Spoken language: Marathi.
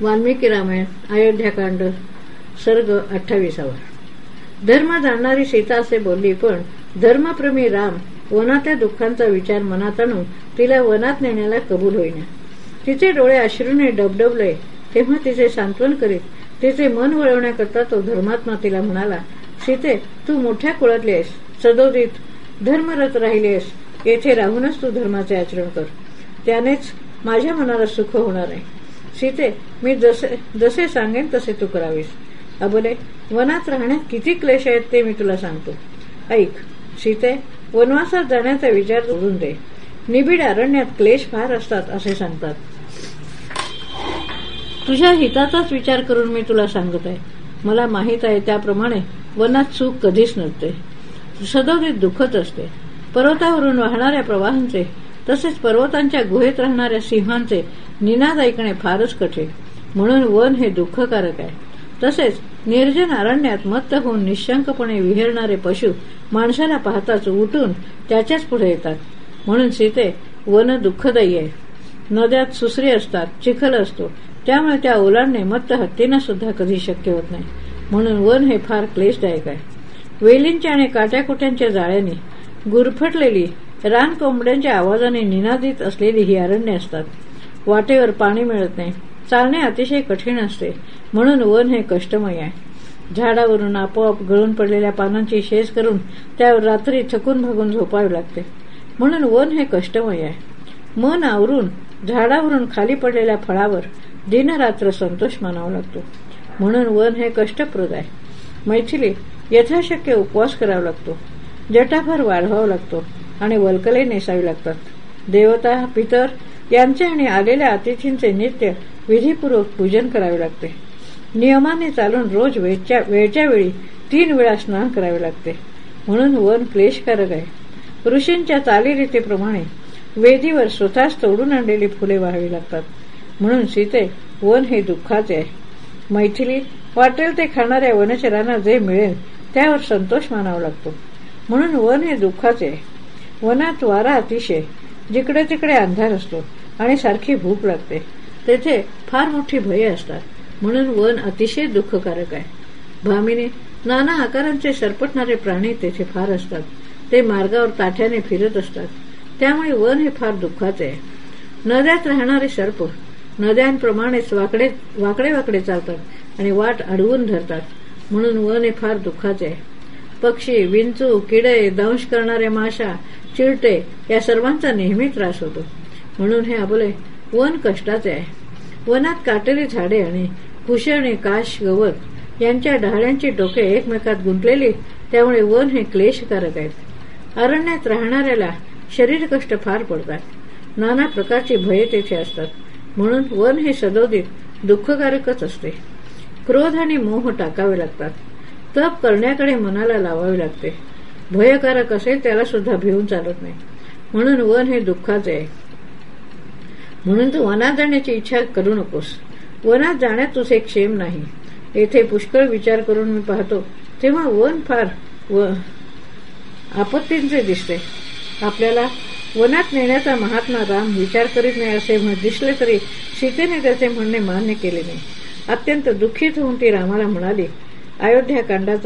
वाल्मिकी रामायण अयोध्याकांड सर्ग अठ्ठावीसावा. धर्म जाणणारी सीता असे बोलली पण धर्मप्रेमी राम वनातल्या दुःखांचा विचार मनात आणून तिला वनात नेण्याला कबूल होईना. तिचे डोळे अश्रूने डबडबले तेव्हा तिचे सांत्वन करीत तिचे मन वळवण्याकरता तो धर्मात्मा तिला म्हणाला सीते तू मोठ्या कुळातली आहेस. सदोदित धर्मरत राहिली आहेस. येथे राहूनच तू धर्माचे आचरण कर. त्यानेच माझ्या मनाला सुख होणार आहे. सीते मी जसे जसे सांगेन तसे तू करावीस. अबोले वनात राहण्यात किती क्लेश आहेत ते मी तुला सांगतो. ऐक सीते वनवासात जाण्याचा विचार करून दे. निबिड अरण्यात क्लेश फार असतात असे सांगतात. तुझ्या हिताचाच विचार करून मी तुला सांगत आहे. मला माहीत आहे त्याप्रमाणे वनात सुख कधीच नसते. सदोदित दुखत असते. पर्वतावरून वाहणाऱ्या प्रवाहांचे तसेच पर्वतांच्या गुहेत राहणाऱ्या सिंहांचे निनाद ऐकणे फारच कठीण. म्हणून वन हे दुःखकारक आहे. तसेच निर्जन अरण्यात मत्त होऊन निशंकपणे विहरणारे पशु माणसाला पाहताच उठून त्याच्याच पुढे येतात. म्हणून सीते वन दुःखदायी आहे. नद्यात सुसरी असतात चिखल असतो. त्यामुळे त्या ओलांडणे मत्त हत्तींना सुद्धा कधी शक्य होत नाही. म्हणून वन हे फार क्लेशदायक आहे. वेलींच्या आणि काट्याकुट्यांच्या जाळ्याने गुरफटलेली रान कोंबड्यांच्या आवाजाने निनादित असलेली ही अरण्य असतात. वाटेवर पाणी मिळत नाही. चालणे अतिशय कठीण असते. म्हणून वन हे कष्टमय आहे. झाडावरून आपोआप गळून पडलेल्या पानांची शेज करून त्यावर रात्री थकून भागून झोपावे लागते. म्हणून वन हे कष्टमय आहे. मन आवरून झाडावरून खाली पडलेल्या फळावर दिनरात्र संतोष मानावा लागतो. म्हणून वन हे कष्टप्रद आहे. मैथिली यथाशक्य उपवास करावा लागतो. जटाभर वाढवावा लागतो आणि वल्कले नेसावी लागतात. देवता पितर यांचे आणि आलेल्या अतिथींचे नित्य विधीपूर्वक पूजन करावे लागते. नियमाने चालून रोज वेळच्या वेळच्या वेळी तीन वेळा स्नान करावे लागते. म्हणून वन क्लेशकारक आहे. ऋषींच्या चालीरीतीप्रमाणे वेदीवर स्वतःच तोडून आणलेली फुले व्हावी लागतात. म्हणून सीते वन हे दुःखाचे आहे. मैथिली वाटेल ते खाणाऱ्या वनचरांना जे मिळेल त्यावर संतोष मानावा लागतो. म्हणून वन हे दुःखाचे आहे. वनात वारा अतिशय जिकडे तिकडे अंधार असतो. आणि सारखी भूक लागते. तेथे फार मोठी भये असतात. म्हणून वन अतिशय दुःखकारक आहे. भामिनी नाना आकारांचे सरपटणारे प्राणी तेथे फार असतात. ते मार्गावर ताठ्याने फिरत असतात. त्यामुळे वन हे फार दुःखाचे आहे. नद्यात राहणारे सर्प नद्यांप्रमाणेच वाकडे वाकडे वाकडे चालतात आणि वाट अडवून धरतात. म्हणून वन हे फार दुःखाचे आहे. पक्षी विंचू किडे दंश करणारे माशा चिरटे या सर्वांचा नेहमी त्रास होतो. म्हणून हे आपले वन कष्टाचे आहे. वनात काटेरी झाडे आणि कुशणे काश गवत यांच्या ढाळ्यांची डोके एकमेकात गुंतलेली त्यामुळे वन हे क्लेशकारक आहेत. अरण्यात राहणाऱ्याला शरीर कष्ट फार पडतात. नाना प्रकारची भये तेथे असतात. म्हणून वन हे सदोदित दुःखकारकच असते. क्रोध आणि मोह टाकावे लागतात. तप करण्याकडे मनाला लावावे लागते. भयकारक असेल त्याला सुद्धा भिवून चालत नाही. म्हणून वन हे दुःखाचे आहे. म्हणून तू वनात जाण्याची इच्छा करू नकोस. वनात जाण्यात तुझे क्षेम नाही. येथे पुष्कळ विचार करून मी पाहतो तेव्हा वन फार व आपत्तींचे दिसते. आपल्याला वनात नेण्याचा महात्मा राम विचार करीत नाही असे दिसले तरी सीतेने त्याचे म्हणणे मान्य केले नाही. अत्यंत दुःखीत होऊन ती रामाला म्हणाली अयोध्याकांडाचा